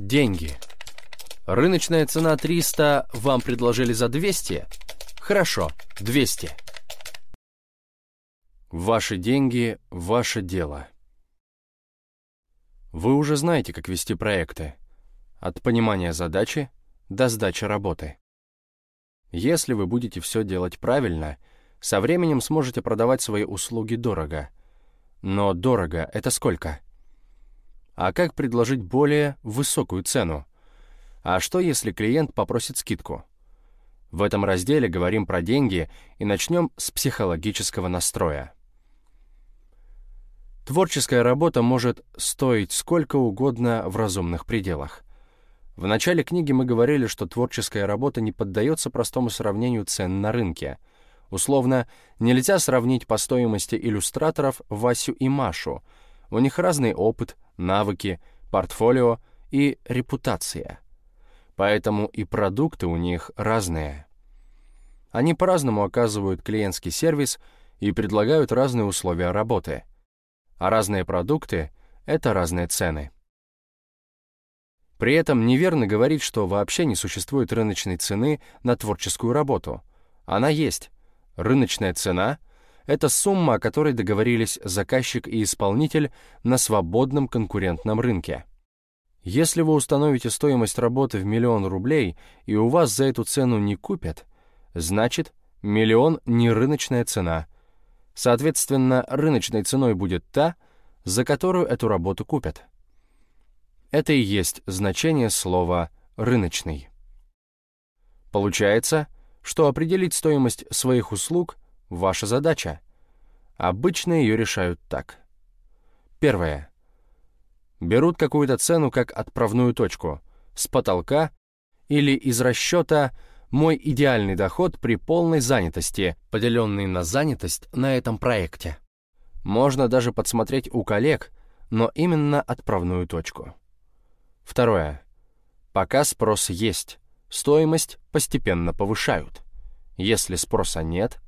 Деньги. Рыночная цена 300, вам предложили за 200? Хорошо, 200. Ваши деньги – ваше дело. Вы уже знаете, как вести проекты. От понимания задачи до сдачи работы. Если вы будете все делать правильно, со временем сможете продавать свои услуги дорого. Но дорого — это сколько? А как предложить более высокую цену? А что, если клиент попросит скидку? В этом разделе говорим про деньги и начнем с психологического настроя. Творческая работа может стоить сколько угодно в разумных пределах. В начале книги мы говорили, что творческая работа не поддается простому сравнению цен на рынке. Условно, нельзя сравнить по стоимости иллюстраторов Васю и Машу. У них разный опыт, навыки, портфолио и репутация. Поэтому и продукты у них разные. Они по-разному оказывают клиентский сервис и предлагают разные условия работы. А разные продукты — это разные цены. При этом неверно говорить, что вообще не существует рыночной цены на творческую работу. Она есть. Рыночная цена — это сумма, о которой договорились заказчик и исполнитель на свободном конкурентном рынке. Если вы установите стоимость работы в миллион рублей и у вас за эту цену не купят, значит, миллион не рыночная цена. Соответственно, рыночной ценой будет та, за которую эту работу купят. Это и есть значение слова «рыночный». Получается, что определить стоимость своих услуг – ваша задача. Обычно ее решают так. Первое. Берут какую-то цену как отправную точку, с потолка или из расчета «мой идеальный доход при полной занятости», поделенный на занятость на этом проекте. Можно даже подсмотреть у коллег, но именно отправную точку. Второе. Пока спрос есть, стоимость постепенно повышают. Если спроса нет,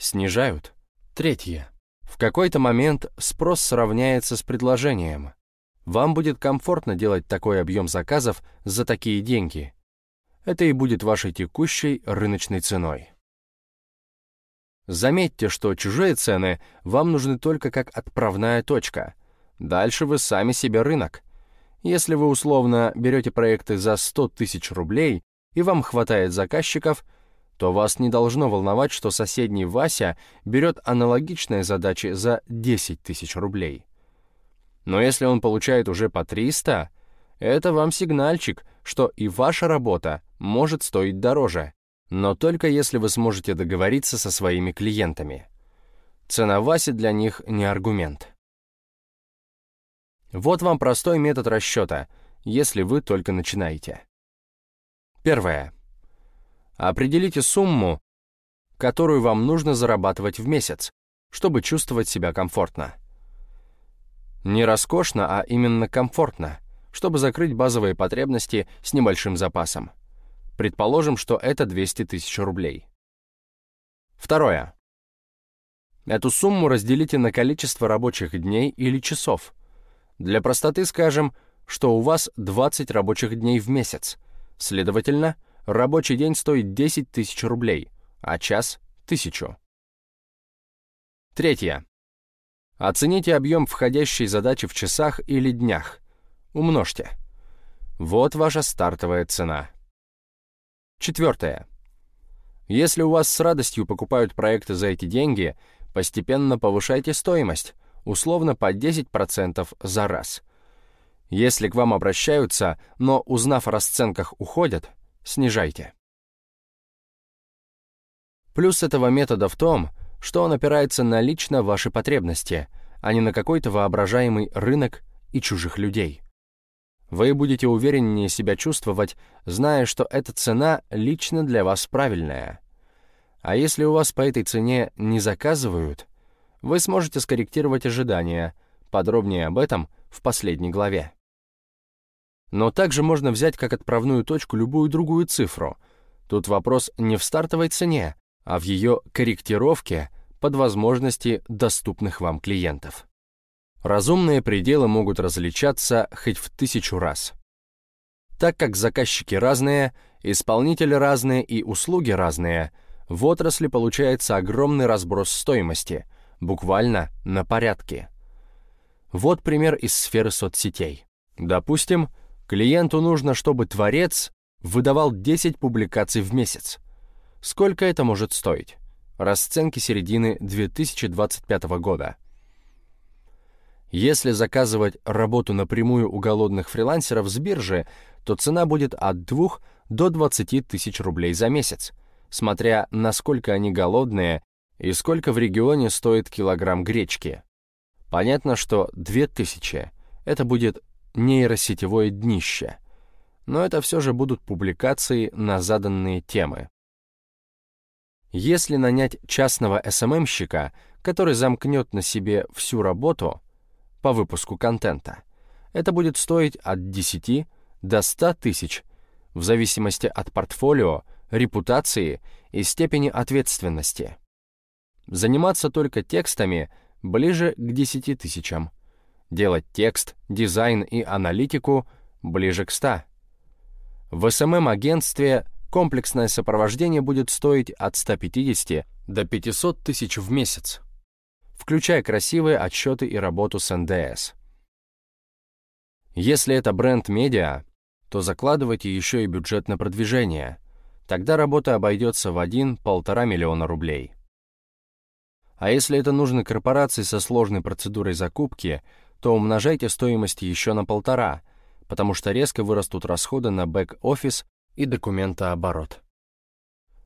снижают. Третье. В какой-то момент спрос сравняется с предложением. Вам будет комфортно делать такой объем заказов за такие деньги. Это и будет вашей текущей рыночной ценой. Заметьте, что чужие цены вам нужны только как отправная точка. Дальше вы сами себе рынок. Если вы условно берете проекты за 100 тысяч рублей и вам хватает заказчиков, то вас не должно волновать, что соседний Вася берет аналогичные задачи за 10 тысяч рублей. Но если он получает уже по 300, это вам сигнальчик, что и ваша работа может стоить дороже, но только если вы сможете договориться со своими клиентами. Цена Васи для них не аргумент. Вот вам простой метод расчета, если вы только начинаете. Первое. Определите сумму, которую вам нужно зарабатывать в месяц, чтобы чувствовать себя комфортно. Не роскошно, а именно комфортно, чтобы закрыть базовые потребности с небольшим запасом. Предположим, что это 200 тысяч рублей. Второе. Эту сумму разделите на количество рабочих дней или часов – для простоты скажем, что у вас 20 рабочих дней в месяц. Следовательно, рабочий день стоит 10 тысяч рублей, а час — тысячу. Третье. Оцените объем входящей задачи в часах или днях. Умножьте. Вот ваша стартовая цена. Четвертое. Если у вас с радостью покупают проекты за эти деньги, постепенно повышайте стоимость, условно по 10% за раз. Если к вам обращаются, но узнав о расценках уходят, снижайте. Плюс этого метода в том, что он опирается на лично ваши потребности, а не на какой-то воображаемый рынок и чужих людей. Вы будете увереннее себя чувствовать, зная, что эта цена лично для вас правильная. А если у вас по этой цене не заказывают, вы сможете скорректировать ожидания. Подробнее об этом в последней главе. Но также можно взять как отправную точку любую другую цифру. Тут вопрос не в стартовой цене, а в ее корректировке под возможности доступных вам клиентов. Разумные пределы могут различаться хоть в тысячу раз. Так как заказчики разные, исполнители разные и услуги разные, в отрасли получается огромный разброс стоимости, буквально на порядке. Вот пример из сферы соцсетей. Допустим, клиенту нужно, чтобы творец выдавал 10 публикаций в месяц. Сколько это может стоить? Расценки середины 2025 года. Если заказывать работу напрямую у голодных фрилансеров с биржи, то цена будет от 2 до 20 тысяч рублей за месяц, смотря насколько они голодные и сколько в регионе стоит килограмм гречки. Понятно, что 2000 — это будет нейросетевое днище, но это все же будут публикации на заданные темы. Если нанять частного СММщика, который замкнет на себе всю работу по выпуску контента, это будет стоить от 10 до 100 тысяч, в зависимости от портфолио, репутации и степени ответственности. Заниматься только текстами ближе к 10 тысячам. Делать текст, дизайн и аналитику ближе к 100. В SMM-агентстве комплексное сопровождение будет стоить от 150 до 500 тысяч в месяц, включая красивые отчеты и работу с НДС. Если это бренд-медиа, то закладывайте еще и бюджет на продвижение. Тогда работа обойдется в 1-1,5 миллиона рублей. А если это нужно корпорации со сложной процедурой закупки, то умножайте стоимость еще на полтора, потому что резко вырастут расходы на бэк-офис и документооборот.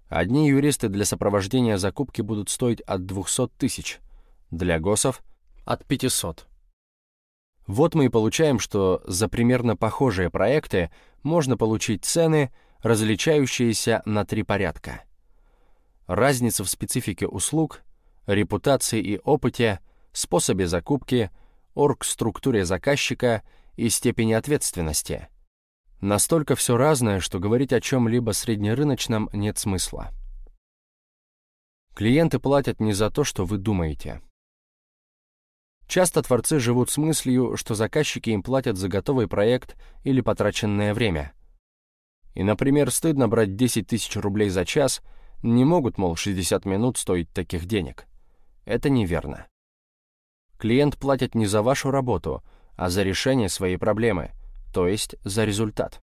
Одни юристы для сопровождения закупки будут стоить от 200 тысяч, для ГОСов — от 500. Вот мы и получаем, что за примерно похожие проекты можно получить цены, различающиеся на три порядка. Разница в специфике услуг, репутации и опыте, способе закупки, оргструктуре заказчика и степени ответственности. Настолько все разное, что говорить о чем-либо среднерыночном нет смысла. Клиенты платят не за то, что вы думаете. Часто творцы живут с мыслью, что заказчики им платят за готовый проект или потраченное время. И, например, стыдно брать 10 тысяч рублей за час, не могут, мол, 60 минут стоить таких денег. Это неверно. Клиент платит не за вашу работу, а за решение своей проблемы, то есть за результат.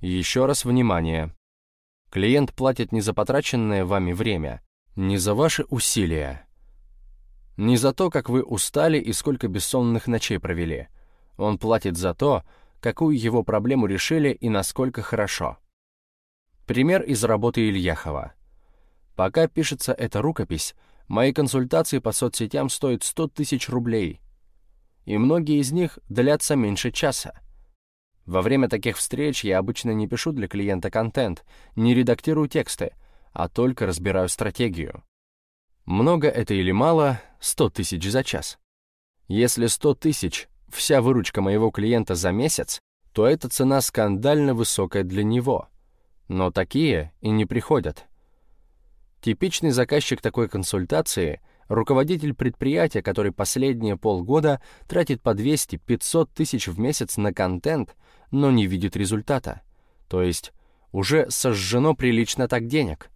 Еще раз внимание. Клиент платит не за потраченное вами время, не за ваши усилия, не за то, как вы устали и сколько бессонных ночей провели. Он платит за то, какую его проблему решили и насколько хорошо. Пример из работы Ильяхова. Пока пишется эта рукопись, мои консультации по соцсетям стоят 100 тысяч рублей. И многие из них длятся меньше часа. Во время таких встреч я обычно не пишу для клиента контент, не редактирую тексты, а только разбираю стратегию. Много это или мало, 100 тысяч за час. Если 100 тысяч — вся выручка моего клиента за месяц, то эта цена скандально высокая для него. Но такие и не приходят. Типичный заказчик такой консультации — руководитель предприятия, который последние полгода тратит по 200-500 тысяч в месяц на контент, но не видит результата. То есть уже сожжено прилично так денег.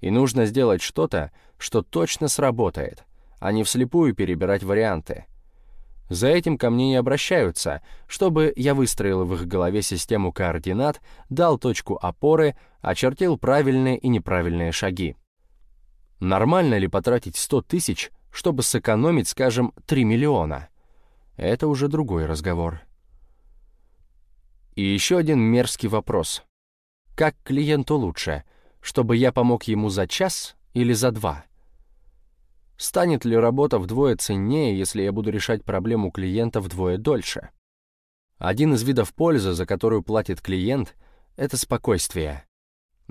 И нужно сделать что-то, что точно сработает, а не вслепую перебирать варианты. За этим ко мне не обращаются, чтобы я выстроил в их голове систему координат, дал точку опоры, очертил правильные и неправильные шаги. Нормально ли потратить 100 тысяч, чтобы сэкономить, скажем, 3 миллиона? Это уже другой разговор. И еще один мерзкий вопрос. Как клиенту лучше, чтобы я помог ему за час или за два? Станет ли работа вдвое ценнее, если я буду решать проблему клиента вдвое дольше? Один из видов пользы, за которую платит клиент, это спокойствие.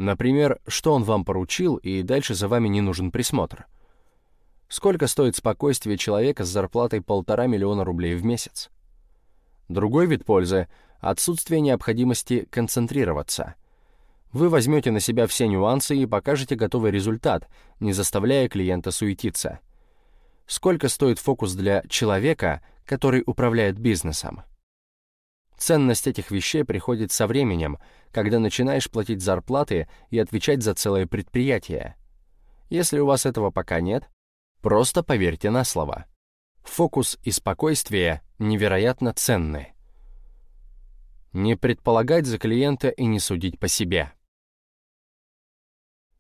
Например, что он вам поручил, и дальше за вами не нужен присмотр. Сколько стоит спокойствие человека с зарплатой полтора миллиона рублей в месяц? Другой вид пользы — отсутствие необходимости концентрироваться. Вы возьмете на себя все нюансы и покажете готовый результат, не заставляя клиента суетиться. Сколько стоит фокус для человека, который управляет бизнесом? Ценность этих вещей приходит со временем, когда начинаешь платить зарплаты и отвечать за целое предприятие. Если у вас этого пока нет, просто поверьте на слово. Фокус и спокойствие невероятно ценны. Не предполагать за клиента и не судить по себе.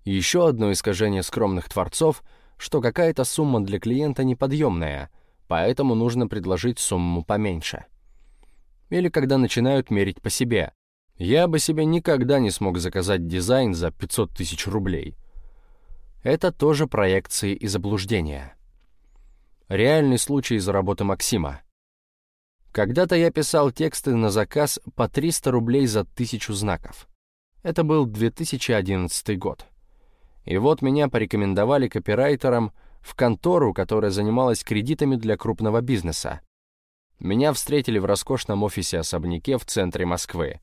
Еще одно искажение скромных творцов, что какая-то сумма для клиента неподъемная, поэтому нужно предложить сумму поменьше или когда начинают мерить по себе. Я бы себе никогда не смог заказать дизайн за 500 тысяч рублей. Это тоже проекции и заблуждения. Реальный случай из работы Максима. Когда-то я писал тексты на заказ по 300 рублей за тысячу знаков. Это был 2011 год. И вот меня порекомендовали копирайтером в контору, которая занималась кредитами для крупного бизнеса. Меня встретили в роскошном офисе-особняке в центре Москвы.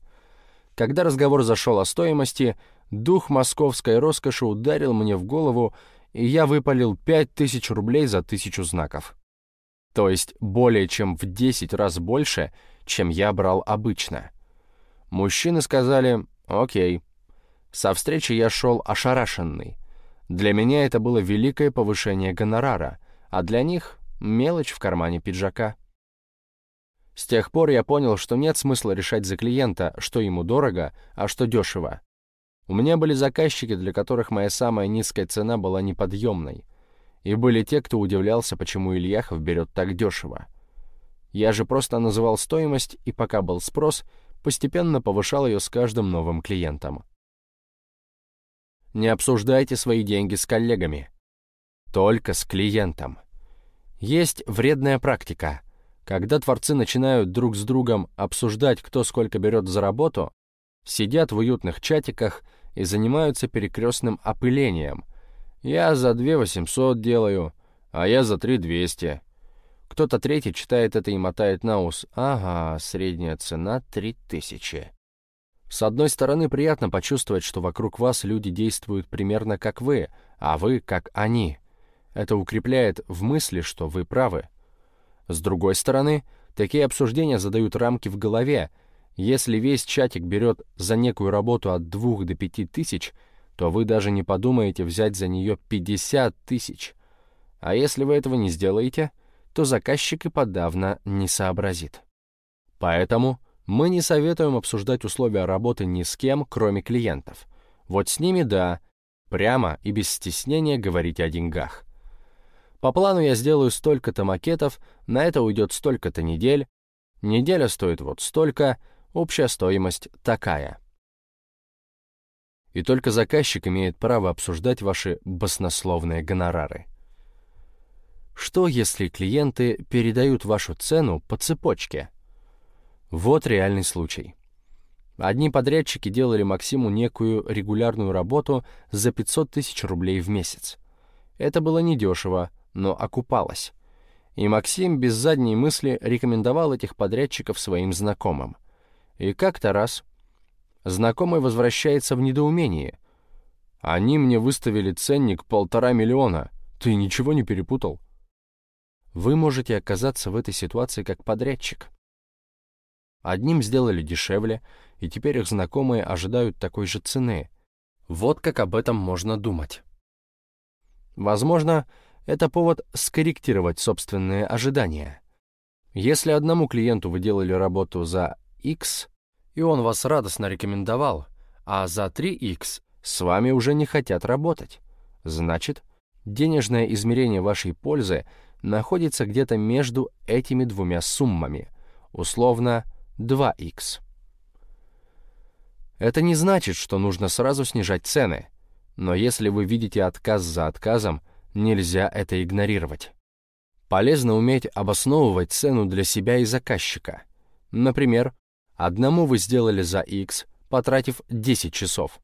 Когда разговор зашел о стоимости, дух московской роскоши ударил мне в голову, и я выпалил 5000 рублей за тысячу знаков. То есть более чем в 10 раз больше, чем я брал обычно. Мужчины сказали «Окей». Со встречи я шел ошарашенный. Для меня это было великое повышение гонорара, а для них — мелочь в кармане пиджака. С тех пор я понял, что нет смысла решать за клиента, что ему дорого, а что дешево. У меня были заказчики, для которых моя самая низкая цена была неподъемной. И были те, кто удивлялся, почему Ильяхов берет так дешево. Я же просто называл стоимость, и пока был спрос, постепенно повышал ее с каждым новым клиентом. Не обсуждайте свои деньги с коллегами. Только с клиентом. Есть вредная практика — когда творцы начинают друг с другом обсуждать, кто сколько берет за работу, сидят в уютных чатиках и занимаются перекрестным опылением. Я за 2 800 делаю, а я за 3 200. Кто-то третий читает это и мотает на ус. Ага, средняя цена 3000. С одной стороны, приятно почувствовать, что вокруг вас люди действуют примерно как вы, а вы как они. Это укрепляет в мысли, что вы правы. С другой стороны, такие обсуждения задают рамки в голове. Если весь чатик берет за некую работу от 2 до 5 тысяч, то вы даже не подумаете взять за нее 50 тысяч. А если вы этого не сделаете, то заказчик и подавно не сообразит. Поэтому мы не советуем обсуждать условия работы ни с кем, кроме клиентов. Вот с ними да, прямо и без стеснения говорить о деньгах. По плану я сделаю столько-то макетов, на это уйдет столько-то недель. Неделя стоит вот столько, общая стоимость такая. И только заказчик имеет право обсуждать ваши баснословные гонорары. Что, если клиенты передают вашу цену по цепочке? Вот реальный случай. Одни подрядчики делали Максиму некую регулярную работу за 500 тысяч рублей в месяц. Это было недешево, но окупалась. И Максим без задней мысли рекомендовал этих подрядчиков своим знакомым. И как-то раз знакомый возвращается в недоумении. «Они мне выставили ценник полтора миллиона. Ты ничего не перепутал?» Вы можете оказаться в этой ситуации как подрядчик. Одним сделали дешевле, и теперь их знакомые ожидают такой же цены. Вот как об этом можно думать. Возможно, это повод скорректировать собственные ожидания. Если одному клиенту вы делали работу за X, и он вас радостно рекомендовал, а за 3X с вами уже не хотят работать, значит, денежное измерение вашей пользы находится где-то между этими двумя суммами, условно 2X. Это не значит, что нужно сразу снижать цены, но если вы видите отказ за отказом, Нельзя это игнорировать. Полезно уметь обосновывать цену для себя и заказчика. Например, одному вы сделали за X, потратив 10 часов,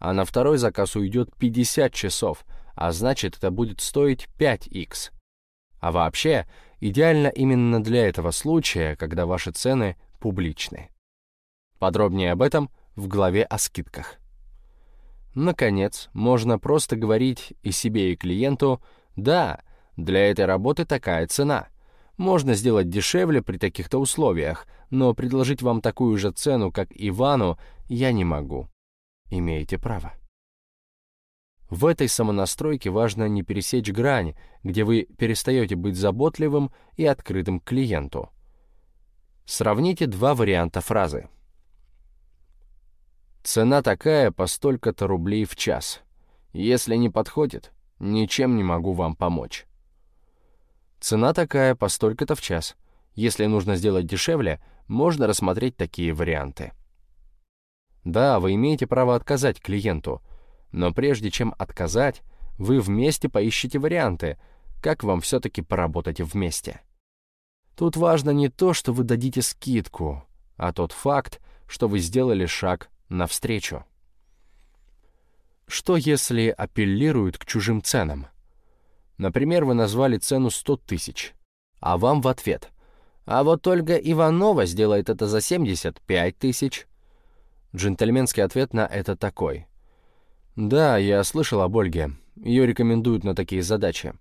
а на второй заказ уйдет 50 часов, а значит это будет стоить 5X. А вообще, идеально именно для этого случая, когда ваши цены публичны. Подробнее об этом в главе о скидках. Наконец, можно просто говорить и себе, и клиенту «Да, для этой работы такая цена. Можно сделать дешевле при таких-то условиях, но предложить вам такую же цену, как Ивану, я не могу. Имеете право. В этой самонастройке важно не пересечь грань, где вы перестаете быть заботливым и открытым к клиенту. Сравните два варианта фразы. Цена такая по столько-то рублей в час. Если не подходит, ничем не могу вам помочь. Цена такая по столько-то в час. Если нужно сделать дешевле, можно рассмотреть такие варианты. Да, вы имеете право отказать клиенту, но прежде чем отказать, вы вместе поищите варианты, как вам все-таки поработать вместе. Тут важно не то, что вы дадите скидку, а тот факт, что вы сделали шаг навстречу. Что если апеллируют к чужим ценам? Например, вы назвали цену 100 тысяч, а вам в ответ «А вот Ольга Иванова сделает это за 75 тысяч». Джентльменский ответ на это такой. «Да, я слышал об Ольге. Ее рекомендуют на такие задачи.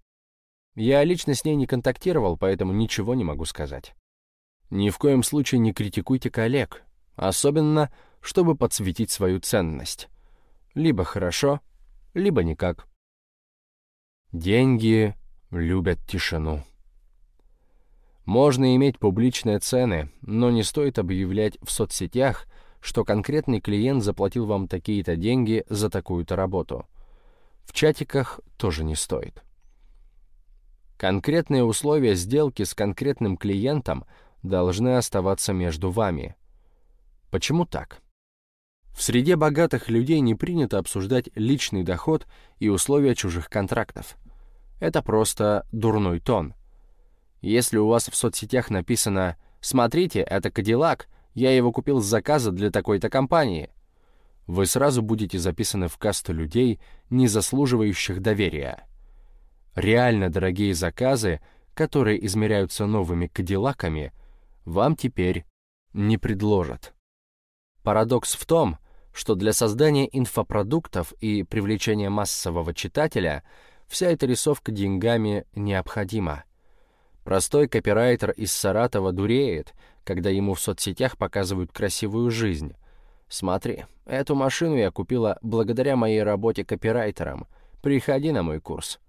Я лично с ней не контактировал, поэтому ничего не могу сказать. Ни в коем случае не критикуйте коллег, особенно, чтобы подсветить свою ценность. Либо хорошо, либо никак. Деньги любят тишину. Можно иметь публичные цены, но не стоит объявлять в соцсетях, что конкретный клиент заплатил вам такие-то деньги за такую-то работу. В чатиках тоже не стоит. Конкретные условия сделки с конкретным клиентом должны оставаться между вами. Почему так? В среде богатых людей не принято обсуждать личный доход и условия чужих контрактов. Это просто дурной тон. Если у вас в соцсетях написано «Смотрите, это Кадиллак, я его купил с заказа для такой-то компании», вы сразу будете записаны в касту людей, не заслуживающих доверия. Реально дорогие заказы, которые измеряются новыми Кадиллаками, вам теперь не предложат. Парадокс в том, что для создания инфопродуктов и привлечения массового читателя – Вся эта рисовка деньгами необходима. Простой копирайтер из Саратова дуреет, когда ему в соцсетях показывают красивую жизнь. Смотри, эту машину я купила благодаря моей работе копирайтером. Приходи на мой курс.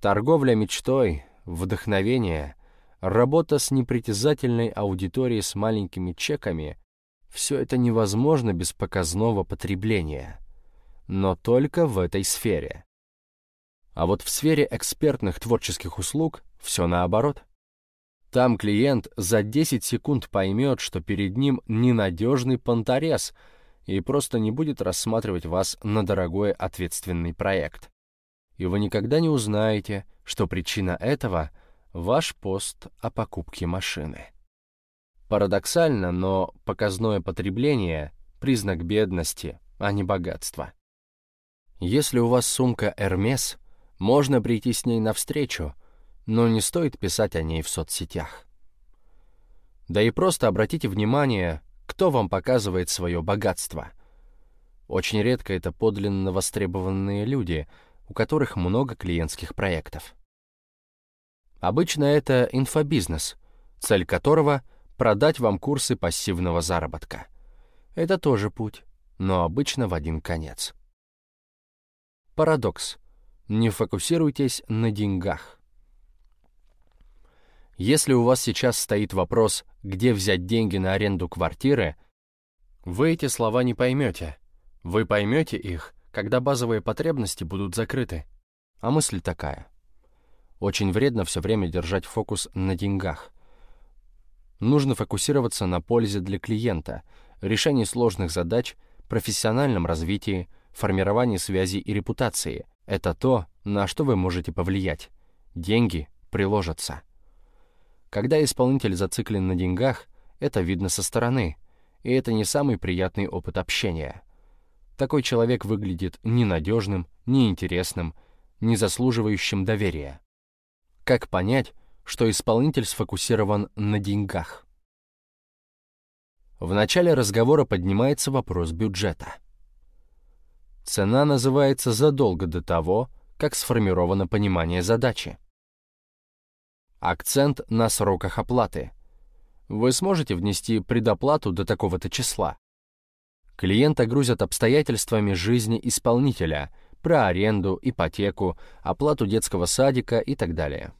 Торговля мечтой, вдохновение, работа с непритязательной аудиторией с маленькими чеками — все это невозможно без показного потребления. Но только в этой сфере. А вот в сфере экспертных творческих услуг все наоборот. Там клиент за 10 секунд поймет, что перед ним ненадежный понторез и просто не будет рассматривать вас на дорогой ответственный проект. И вы никогда не узнаете, что причина этого — ваш пост о покупке машины. Парадоксально, но показное потребление — признак бедности, а не богатства. Если у вас сумка Hermes — можно прийти с ней навстречу, но не стоит писать о ней в соцсетях. Да и просто обратите внимание, кто вам показывает свое богатство. Очень редко это подлинно востребованные люди, у которых много клиентских проектов. Обычно это инфобизнес, цель которого — продать вам курсы пассивного заработка. Это тоже путь, но обычно в один конец. Парадокс — не фокусируйтесь на деньгах. Если у вас сейчас стоит вопрос, где взять деньги на аренду квартиры, вы эти слова не поймете. Вы поймете их, когда базовые потребности будут закрыты. А мысль такая. Очень вредно все время держать фокус на деньгах. Нужно фокусироваться на пользе для клиента, решении сложных задач, профессиональном развитии, формировании связи и репутации – это то, на что вы можете повлиять. Деньги приложатся. Когда исполнитель зациклен на деньгах, это видно со стороны, и это не самый приятный опыт общения. Такой человек выглядит ненадежным, неинтересным, не заслуживающим доверия. Как понять, что исполнитель сфокусирован на деньгах? В начале разговора поднимается вопрос бюджета — Цена называется задолго до того, как сформировано понимание задачи. Акцент на сроках оплаты. Вы сможете внести предоплату до такого-то числа. Клиента грузят обстоятельствами жизни исполнителя, про аренду, ипотеку, оплату детского садика и так далее.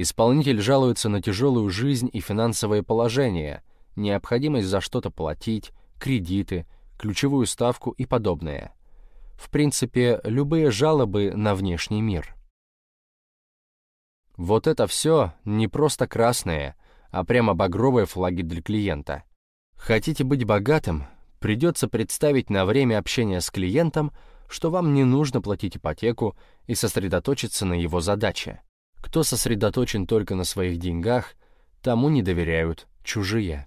Исполнитель жалуется на тяжелую жизнь и финансовое положение, необходимость за что-то платить, кредиты, ключевую ставку и подобное. В принципе, любые жалобы на внешний мир. Вот это все не просто красные, а прямо багровые флаги для клиента. Хотите быть богатым, придется представить на время общения с клиентом, что вам не нужно платить ипотеку и сосредоточиться на его задаче. Кто сосредоточен только на своих деньгах, тому не доверяют чужие.